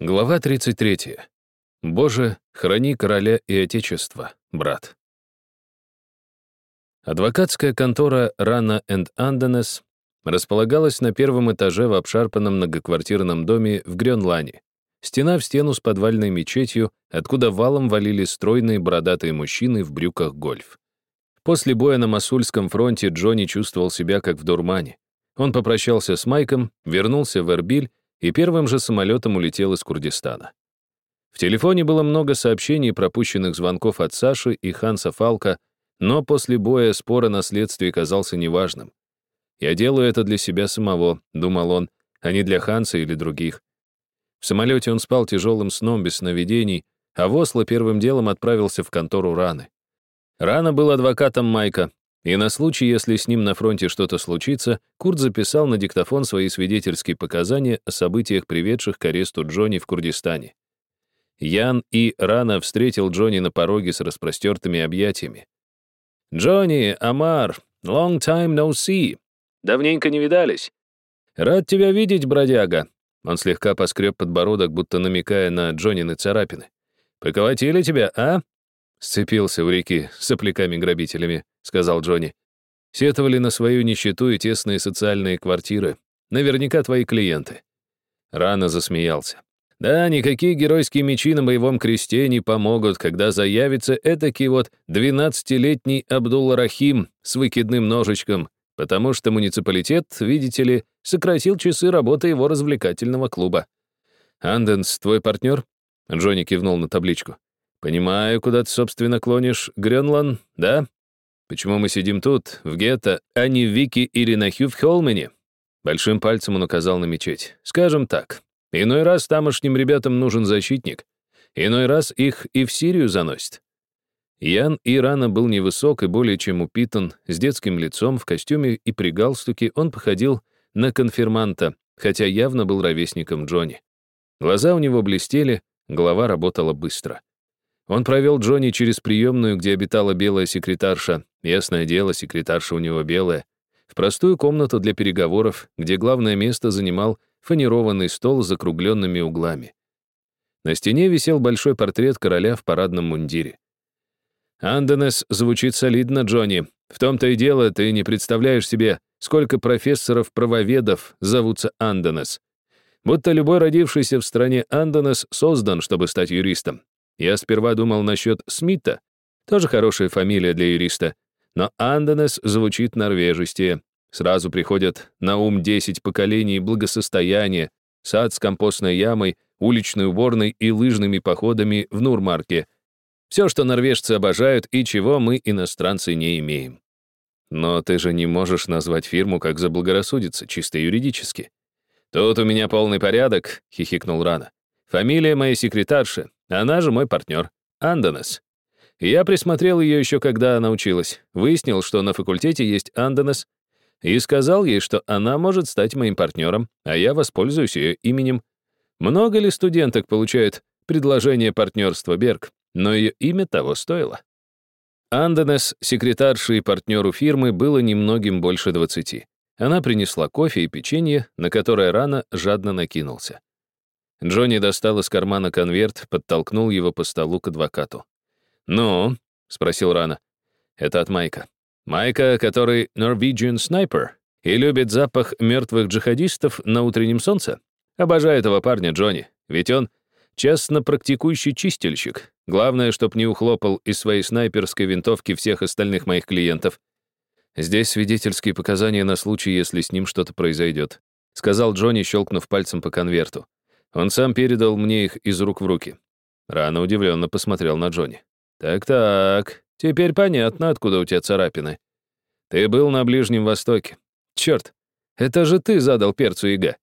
Глава 33. Боже, храни короля и отечество, брат. Адвокатская контора Рана энд Анденес располагалась на первом этаже в обшарпанном многоквартирном доме в Грёнлане. Стена в стену с подвальной мечетью, откуда валом валили стройные бородатые мужчины в брюках гольф. После боя на Масульском фронте Джонни чувствовал себя как в дурмане. Он попрощался с Майком, вернулся в Эрбиль и первым же самолетом улетел из Курдистана. В телефоне было много сообщений и пропущенных звонков от Саши и Ханса Фалка, но после боя спор о наследстве казался неважным. «Я делаю это для себя самого», — думал он, а не для Ханса или других. В самолете он спал тяжелым сном без сновидений, а в первым делом отправился в контору Раны. Рана был адвокатом Майка, и на случай, если с ним на фронте что-то случится, Курт записал на диктофон свои свидетельские показания о событиях, приведших к аресту Джонни в Курдистане. Ян и рано встретил Джонни на пороге с распростертыми объятиями. «Джонни, Амар, long time no see. Давненько не видались. Рад тебя видеть, бродяга». Он слегка поскреб подбородок, будто намекая на Джоннины царапины. «Поколотили тебя, а?» Сцепился в реки с сопляками-грабителями, сказал Джонни. Сетовали на свою нищету и тесные социальные квартиры. Наверняка твои клиенты. Рано засмеялся. Да, никакие геройские мечи на боевом кресте не помогут, когда заявится этакий вот двенадцатилетний Абдулла-Рахим с выкидным ножичком, потому что муниципалитет, видите ли, сократил часы работы его развлекательного клуба. «Анденс, твой партнер?» Джонни кивнул на табличку. «Понимаю, куда ты, собственно, клонишь, Гренлан, да? Почему мы сидим тут, в гетто, а не в Вики или на Хью в Холмене?» Большим пальцем он указал на мечеть. «Скажем так, иной раз тамошним ребятам нужен защитник, иной раз их и в Сирию заносит». Ян Ирана был невысок и более чем упитан, с детским лицом, в костюме и при галстуке он походил на конфирманта, хотя явно был ровесником Джонни. Глаза у него блестели, голова работала быстро. Он провел Джонни через приемную, где обитала белая секретарша. Ясное дело, секретарша у него белая. В простую комнату для переговоров, где главное место занимал фанерованный стол с закругленными углами. На стене висел большой портрет короля в парадном мундире. «Анденес звучит солидно, Джонни. В том-то и дело, ты не представляешь себе, сколько профессоров-правоведов зовутся Анденес. Будто любой родившийся в стране Анденес создан, чтобы стать юристом. Я сперва думал насчет Смита, тоже хорошая фамилия для юриста, но Анденес звучит норвежистее. Сразу приходят на ум 10 поколений благосостояния, сад с компостной ямой, уличной уборной и лыжными походами в Нурмарке. Все, что норвежцы обожают и чего мы, иностранцы, не имеем. Но ты же не можешь назвать фирму, как заблагорассудится, чисто юридически. Тут у меня полный порядок, хихикнул Рана. Фамилия моей секретарши, она же мой партнер, Андонес. Я присмотрел ее еще когда она училась, выяснил, что на факультете есть Андонес, и сказал ей, что она может стать моим партнером, а я воспользуюсь ее именем. Много ли студенток получают предложение партнерства Берг, но ее имя того стоило. Анденес, секретарши и партнеру фирмы, было немногим больше двадцати. Она принесла кофе и печенье, на которое рано жадно накинулся. Джонни достал из кармана конверт, подтолкнул его по столу к адвокату. «Ну?» — спросил Рана. «Это от Майка. Майка, который Norwegian Sniper и любит запах мертвых джихадистов на утреннем солнце. Обожаю этого парня, Джонни, ведь он честно практикующий чистильщик. Главное, чтоб не ухлопал из своей снайперской винтовки всех остальных моих клиентов. Здесь свидетельские показания на случай, если с ним что-то произойдет», — сказал Джонни, щелкнув пальцем по конверту. Он сам передал мне их из рук в руки. Рано удивленно посмотрел на Джонни. «Так-так, теперь понятно, откуда у тебя царапины. Ты был на Ближнем Востоке. Черт, это же ты задал перцу Ига».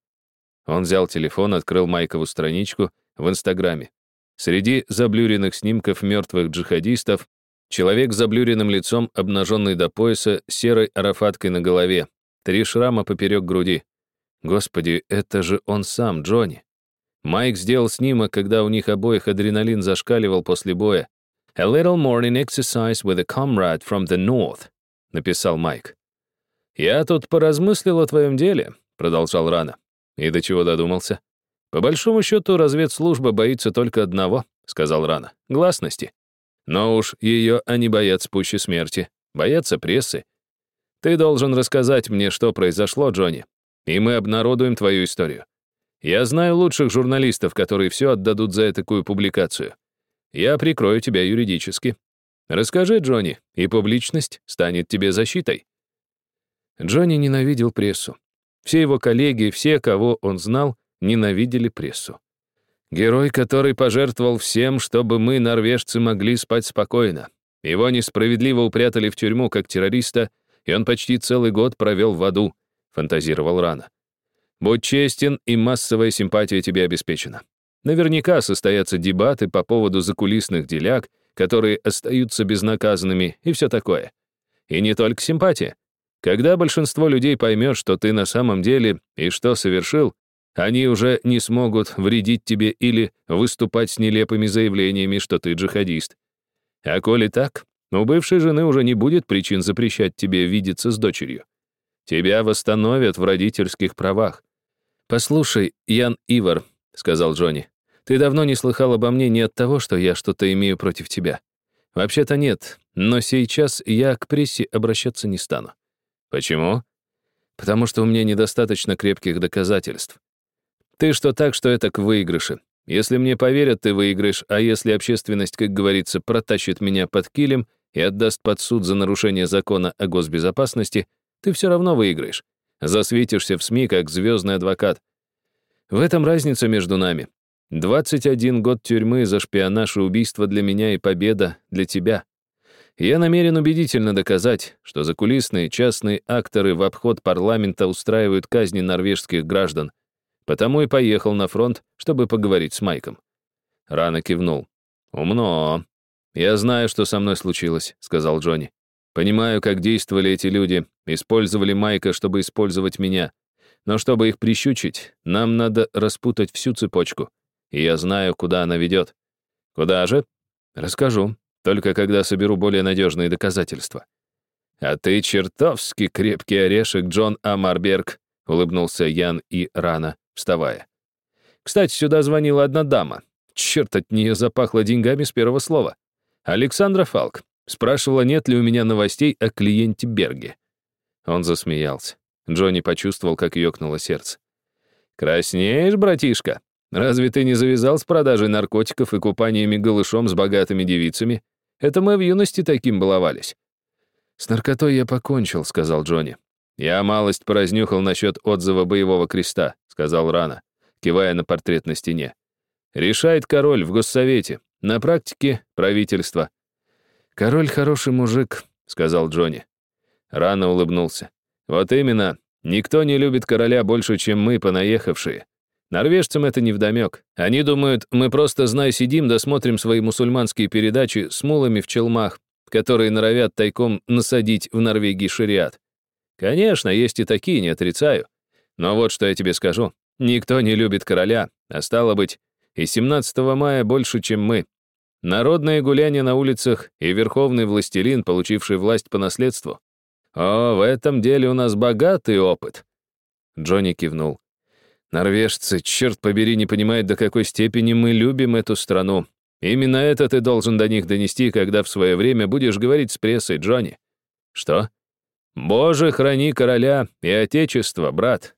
Он взял телефон, открыл Майкову страничку в Инстаграме. Среди заблюренных снимков мертвых джихадистов человек с заблюренным лицом, обнаженный до пояса, серой арафаткой на голове, три шрама поперек груди. Господи, это же он сам, Джонни. Майк сделал снимок, когда у них обоих адреналин зашкаливал после боя. «A little morning exercise with a comrade from the north», — написал Майк. «Я тут поразмыслил о твоем деле», — продолжал Рана. «И до чего додумался?» «По большому счету, разведслужба боится только одного», — сказал Рана — гласности. Но уж ее они боятся пуще смерти, боятся прессы. Ты должен рассказать мне, что произошло, Джонни, и мы обнародуем твою историю. Я знаю лучших журналистов, которые все отдадут за такую публикацию. Я прикрою тебя юридически. Расскажи, Джонни, и публичность станет тебе защитой». Джонни ненавидел прессу. Все его коллеги, все, кого он знал, ненавидели прессу. Герой, который пожертвовал всем, чтобы мы, норвежцы, могли спать спокойно. Его несправедливо упрятали в тюрьму как террориста, и он почти целый год провел в аду, фантазировал Рана. Будь честен, и массовая симпатия тебе обеспечена. Наверняка состоятся дебаты по поводу закулисных деляк, которые остаются безнаказанными, и все такое. И не только симпатия. Когда большинство людей поймет, что ты на самом деле и что совершил, они уже не смогут вредить тебе или выступать с нелепыми заявлениями, что ты джихадист. А коли так, у бывшей жены уже не будет причин запрещать тебе видеться с дочерью. Тебя восстановят в родительских правах. «Послушай, Ян Ивар», — сказал Джонни, «ты давно не слыхал обо мне не от того, что я что-то имею против тебя. Вообще-то нет, но сейчас я к прессе обращаться не стану». «Почему?» «Потому что у меня недостаточно крепких доказательств. Ты что так, что это к выигрыше. Если мне поверят, ты выиграешь, а если общественность, как говорится, протащит меня под килем и отдаст под суд за нарушение закона о госбезопасности, ты все равно выиграешь. Засветишься в СМИ как звездный адвокат. В этом разница между нами. 21 год тюрьмы за шпионаж и убийство для меня и победа для тебя. Я намерен убедительно доказать, что закулисные частные акторы в обход парламента устраивают казни норвежских граждан. Потому и поехал на фронт, чтобы поговорить с Майком. Рано кивнул. «Умно. Я знаю, что со мной случилось», — сказал Джонни. Понимаю, как действовали эти люди, использовали Майка, чтобы использовать меня. Но чтобы их прищучить, нам надо распутать всю цепочку. И я знаю, куда она ведет. Куда же? Расскажу, только когда соберу более надежные доказательства. А ты чертовски крепкий орешек, Джон Амарберг, улыбнулся Ян и Рана, вставая. Кстати, сюда звонила одна дама. Черт, от нее запахло деньгами с первого слова. Александра Фалк. Спрашивала, нет ли у меня новостей о клиенте Берге. Он засмеялся. Джонни почувствовал, как ёкнуло сердце. «Краснеешь, братишка? Разве ты не завязал с продажей наркотиков и купаниями голышом с богатыми девицами? Это мы в юности таким баловались». «С наркотой я покончил», — сказал Джонни. «Я малость поразнюхал насчет отзыва боевого креста», — сказал Рана, кивая на портрет на стене. «Решает король в госсовете. На практике — правительство. «Король хороший мужик», — сказал Джонни. Рано улыбнулся. «Вот именно. Никто не любит короля больше, чем мы, понаехавшие. Норвежцам это невдомек. Они думают, мы просто, зная, сидим, досмотрим свои мусульманские передачи с мулами в челмах, которые норовят тайком насадить в Норвегии шариат. Конечно, есть и такие, не отрицаю. Но вот что я тебе скажу. Никто не любит короля, а стало быть, и 17 мая больше, чем мы. Народное гуляние на улицах и верховный властелин, получивший власть по наследству. О, в этом деле у нас богатый опыт. Джонни кивнул. Норвежцы, черт побери, не понимают, до какой степени мы любим эту страну. Именно это ты должен до них донести, когда в свое время будешь говорить с прессой, Джонни. Что? Боже, храни короля и отечество, брат.